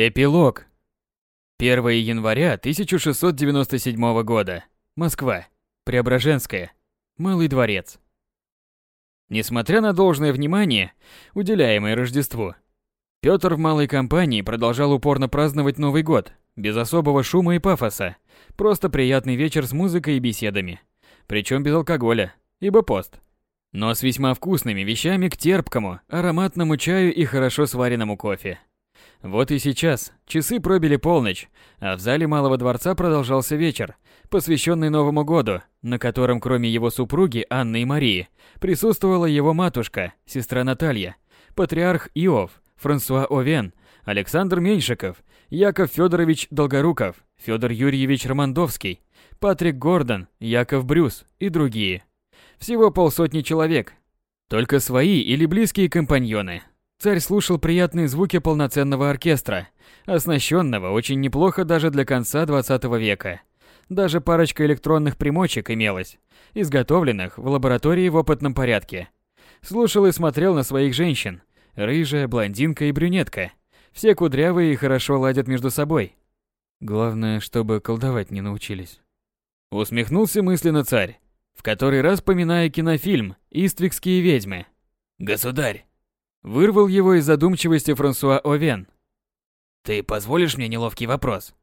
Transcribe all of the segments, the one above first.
Эпилог. 1 января 1697 года. Москва. Преображенская. Малый дворец. Несмотря на должное внимание, уделяемое Рождеству, Пётр в малой компании продолжал упорно праздновать Новый год, без особого шума и пафоса. Просто приятный вечер с музыкой и беседами. Причем без алкоголя, ибо пост. Но с весьма вкусными вещами к терпкому, ароматному чаю и хорошо сваренному кофе. Вот и сейчас часы пробили полночь, а в зале Малого дворца продолжался вечер, посвященный Новому году, на котором кроме его супруги Анны и Марии присутствовала его матушка, сестра Наталья, патриарх Иов, Франсуа Овен, Александр Меньшиков, Яков Федорович Долгоруков, Федор Юрьевич Романдовский, Патрик Гордон, Яков Брюс и другие. Всего полсотни человек. Только свои или близкие компаньоны, Царь слушал приятные звуки полноценного оркестра, оснащенного очень неплохо даже для конца 20 века. Даже парочка электронных примочек имелась, изготовленных в лаборатории в опытном порядке. Слушал и смотрел на своих женщин. Рыжая, блондинка и брюнетка. Все кудрявые и хорошо ладят между собой. Главное, чтобы колдовать не научились. Усмехнулся мысленно царь, в который раз поминая кинофильм «Иствикские ведьмы». «Государь, Вырвал его из задумчивости Франсуа Овен. «Ты позволишь мне неловкий вопрос?»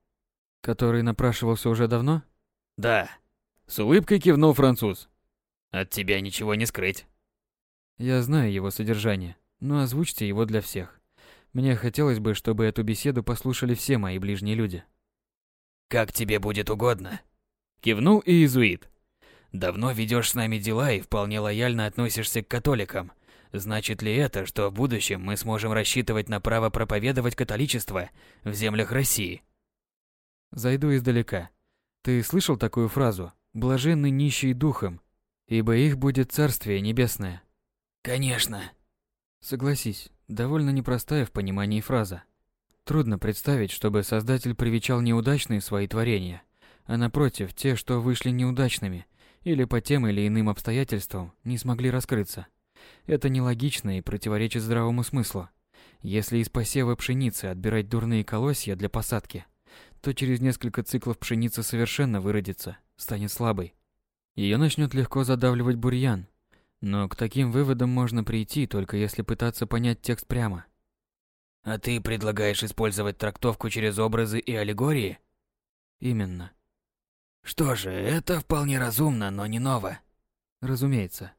Который напрашивался уже давно? «Да». С улыбкой кивнул француз. «От тебя ничего не скрыть». Я знаю его содержание, но озвучьте его для всех. Мне хотелось бы, чтобы эту беседу послушали все мои ближние люди. «Как тебе будет угодно», — кивнул и иезуит. «Давно ведешь с нами дела и вполне лояльно относишься к католикам, Значит ли это, что в будущем мы сможем рассчитывать на право проповедовать католичество в землях России? Зайду издалека. Ты слышал такую фразу «блаженны нищие духом», ибо их будет Царствие Небесное? Конечно. Согласись, довольно непростая в понимании фраза. Трудно представить, чтобы Создатель привечал неудачные свои творения, а напротив, те, что вышли неудачными или по тем или иным обстоятельствам не смогли раскрыться. Это нелогично и противоречит здравому смыслу. Если из посева пшеницы отбирать дурные колосья для посадки, то через несколько циклов пшеница совершенно выродится, станет слабой. Ее начнет легко задавливать бурьян. Но к таким выводам можно прийти, только если пытаться понять текст прямо. А ты предлагаешь использовать трактовку через образы и аллегории? Именно. Что же, это вполне разумно, но не ново. Разумеется.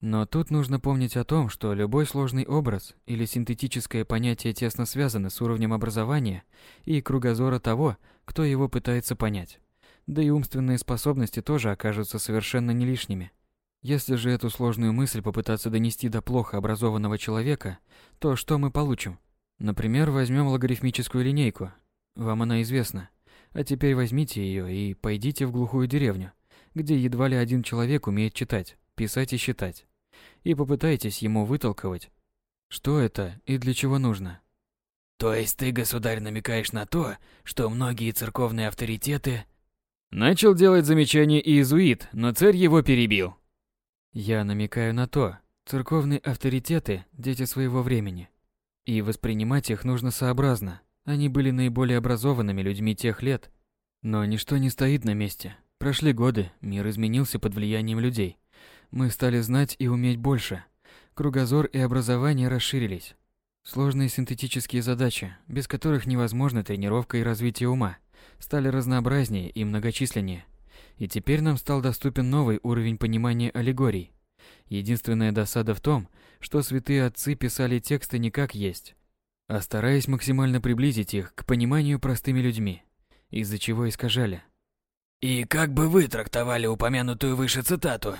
Но тут нужно помнить о том, что любой сложный образ или синтетическое понятие тесно связаны с уровнем образования и кругозора того, кто его пытается понять. Да и умственные способности тоже окажутся совершенно не лишними. Если же эту сложную мысль попытаться донести до плохо образованного человека, то что мы получим? Например, возьмем логарифмическую линейку. Вам она известна. А теперь возьмите ее и пойдите в глухую деревню, где едва ли один человек умеет читать писать и считать. И попытайтесь ему вытолковать, что это и для чего нужно. То есть ты, государь, намекаешь на то, что многие церковные авторитеты... Начал делать замечание иезуит, но царь его перебил. Я намекаю на то, церковные авторитеты – дети своего времени. И воспринимать их нужно сообразно. Они были наиболее образованными людьми тех лет. Но ничто не стоит на месте. Прошли годы, мир изменился под влиянием людей. Мы стали знать и уметь больше. Кругозор и образование расширились. Сложные синтетические задачи, без которых невозможна тренировка и развитие ума, стали разнообразнее и многочисленнее. И теперь нам стал доступен новый уровень понимания аллегорий. Единственная досада в том, что святые отцы писали тексты не как есть, а стараясь максимально приблизить их к пониманию простыми людьми, из-за чего искажали. «И как бы вы трактовали упомянутую выше цитату?»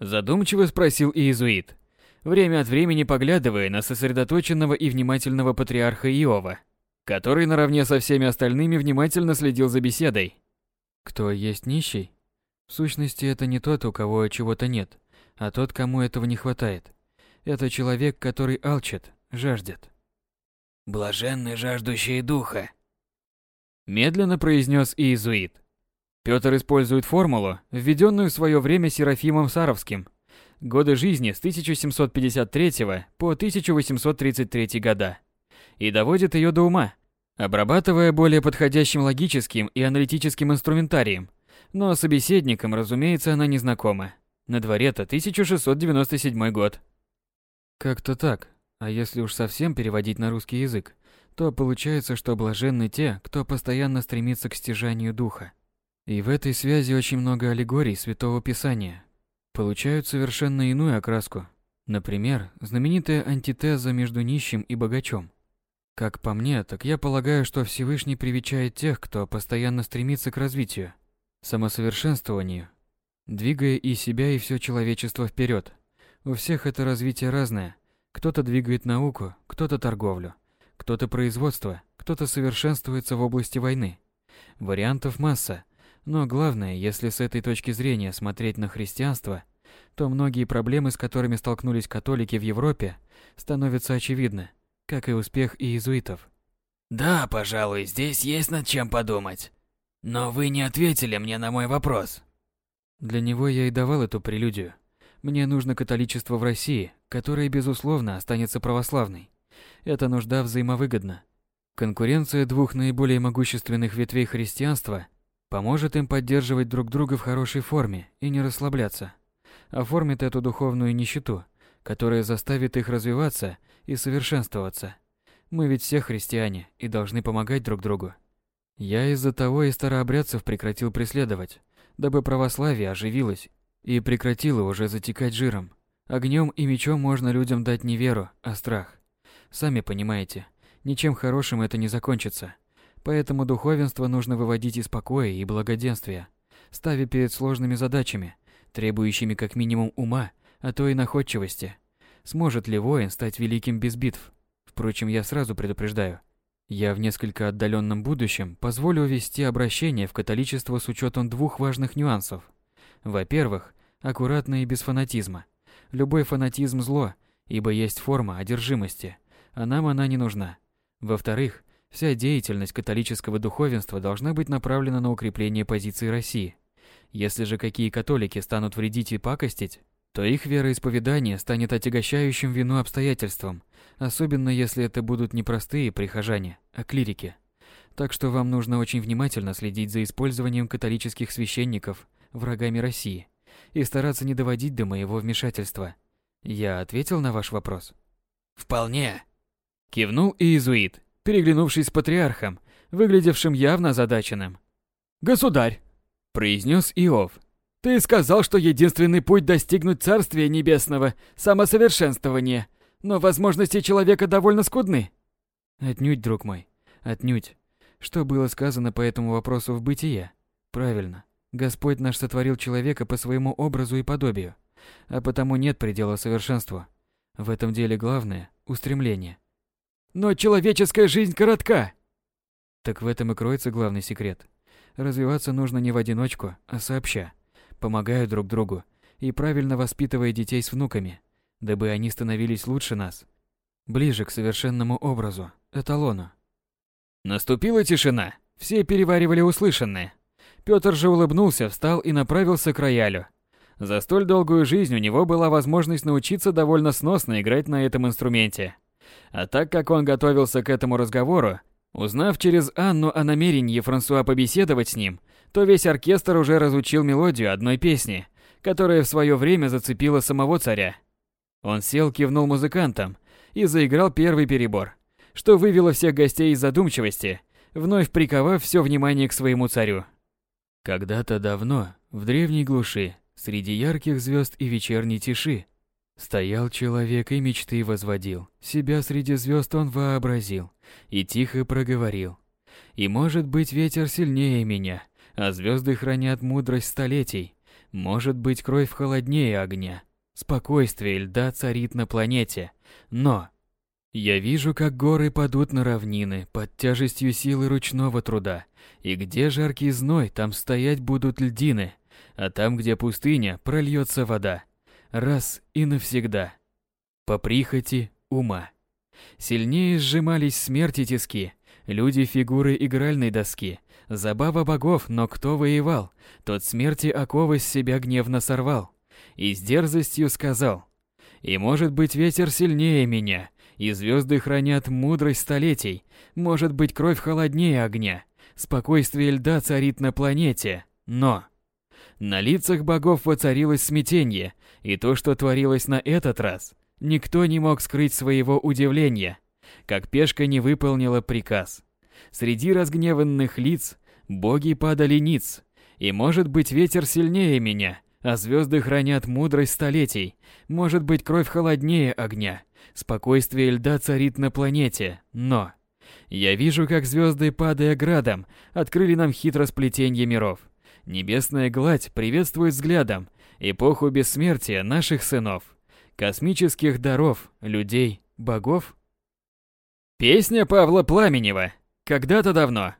Задумчиво спросил иезуит, время от времени поглядывая на сосредоточенного и внимательного патриарха Иова, который наравне со всеми остальными внимательно следил за беседой. Кто есть нищий? В сущности, это не тот, у кого чего-то нет, а тот, кому этого не хватает. Это человек, который алчит, жаждет. «Блаженны жаждущие духа», — медленно произнес иезуит. Петр использует формулу, введенную в свое время Серафимом Саровским. Годы жизни с 1753 по 1833 года. И доводит ее до ума. обрабатывая более подходящим логическим и аналитическим инструментарием. Но собеседникам, разумеется, она не знакома. На дворе-то 1697 год. Как-то так. А если уж совсем переводить на русский язык, то получается, что блаженны те, кто постоянно стремится к стяжанию духа. И в этой связи очень много аллегорий Святого Писания получают совершенно иную окраску. Например, знаменитая антитеза между нищим и богачом. Как по мне, так я полагаю, что Всевышний привечает тех, кто постоянно стремится к развитию, самосовершенствованию, двигая и себя, и все человечество вперед. У всех это развитие разное. Кто-то двигает науку, кто-то торговлю, кто-то производство, кто-то совершенствуется в области войны. Вариантов масса, но главное, если с этой точки зрения смотреть на христианство, то многие проблемы, с которыми столкнулись католики в Европе, становятся очевидны, как и успех иезуитов. Да, пожалуй, здесь есть над чем подумать. Но вы не ответили мне на мой вопрос. Для него я и давал эту прелюдию. Мне нужно католичество в России, которое, безусловно, останется православной. Эта нужда взаимовыгодна. Конкуренция двух наиболее могущественных ветвей христианства поможет им поддерживать друг друга в хорошей форме и не расслабляться. Оформит эту духовную нищету, которая заставит их развиваться и совершенствоваться. Мы ведь все христиане и должны помогать друг другу. Я из-за того и старообрядцев прекратил преследовать, дабы православие оживилось и прекратило уже затекать жиром. Огнем и мечом можно людям дать не веру, а страх. Сами понимаете, ничем хорошим это не закончится. Поэтому духовенство нужно выводить из покоя и благоденствия, ставя перед сложными задачами, требующими как минимум ума, а то и находчивости. Сможет ли воин стать великим без битв? Впрочем, я сразу предупреждаю. Я в несколько отдаленном будущем позволю ввести обращение в католичество с учетом двух важных нюансов. Во-первых, аккуратно и без фанатизма. Любой фанатизм – зло, ибо есть форма одержимости – а нам она не нужна. Во-вторых, вся деятельность католического духовенства должна быть направлена на укрепление позиции России. Если же какие католики станут вредить и пакостить, то их вероисповедание станет отягощающим вину обстоятельством, особенно если это будут не простые прихожане, а клирики. Так что вам нужно очень внимательно следить за использованием католических священников врагами России и стараться не доводить до моего вмешательства. Я ответил на ваш вопрос? Вполне. Кивнул иезуит, переглянувшись с патриархом, выглядевшим явно озадаченным. «Государь!» – произнес Иов. «Ты сказал, что единственный путь достигнуть Царствия Небесного – самосовершенствование, но возможности человека довольно скудны». «Отнюдь, друг мой, отнюдь. Что было сказано по этому вопросу в бытие? Правильно. Господь наш сотворил человека по своему образу и подобию, а потому нет предела совершенству. В этом деле главное – устремление. Но человеческая жизнь коротка. Так в этом и кроется главный секрет. Развиваться нужно не в одиночку, а сообща, помогая друг другу и правильно воспитывая детей с внуками, дабы они становились лучше нас, ближе к совершенному образу, эталону. Наступила тишина. Все переваривали услышанное. Пётр же улыбнулся, встал и направился к роялю. За столь долгую жизнь у него была возможность научиться довольно сносно играть на этом инструменте. А так как он готовился к этому разговору, узнав через Анну о намерении Франсуа побеседовать с ним, то весь оркестр уже разучил мелодию одной песни, которая в свое время зацепила самого царя. Он сел, кивнул музыкантам и заиграл первый перебор, что вывело всех гостей из задумчивости, вновь приковав все внимание к своему царю. Когда-то давно, в древней глуши, среди ярких звезд и вечерней тиши, Стоял человек и мечты возводил, себя среди звезд он вообразил и тихо проговорил. И может быть ветер сильнее меня, а звезды хранят мудрость столетий. Может быть кровь холоднее огня, спокойствие льда царит на планете. Но я вижу, как горы падут на равнины под тяжестью силы ручного труда. И где жаркий зной, там стоять будут льдины, а там, где пустыня, прольется вода раз и навсегда. По прихоти ума. Сильнее сжимались смерти тиски, люди фигуры игральной доски. Забава богов, но кто воевал, тот смерти оковы с себя гневно сорвал. И с дерзостью сказал, «И может быть ветер сильнее меня, И звезды хранят мудрость столетий. Может быть, кровь холоднее огня. Спокойствие льда царит на планете. Но... На лицах богов воцарилось смятение, и то, что творилось на этот раз, никто не мог скрыть своего удивления, как пешка не выполнила приказ. Среди разгневанных лиц боги падали ниц, и может быть ветер сильнее меня, а звезды хранят мудрость столетий, может быть кровь холоднее огня, спокойствие льда царит на планете, но... Я вижу, как звезды, падая градом, открыли нам хитросплетенье миров. Небесная гладь приветствует взглядом эпоху бессмертия наших сынов, космических даров, людей, богов. Песня Павла Пламенева. Когда-то давно.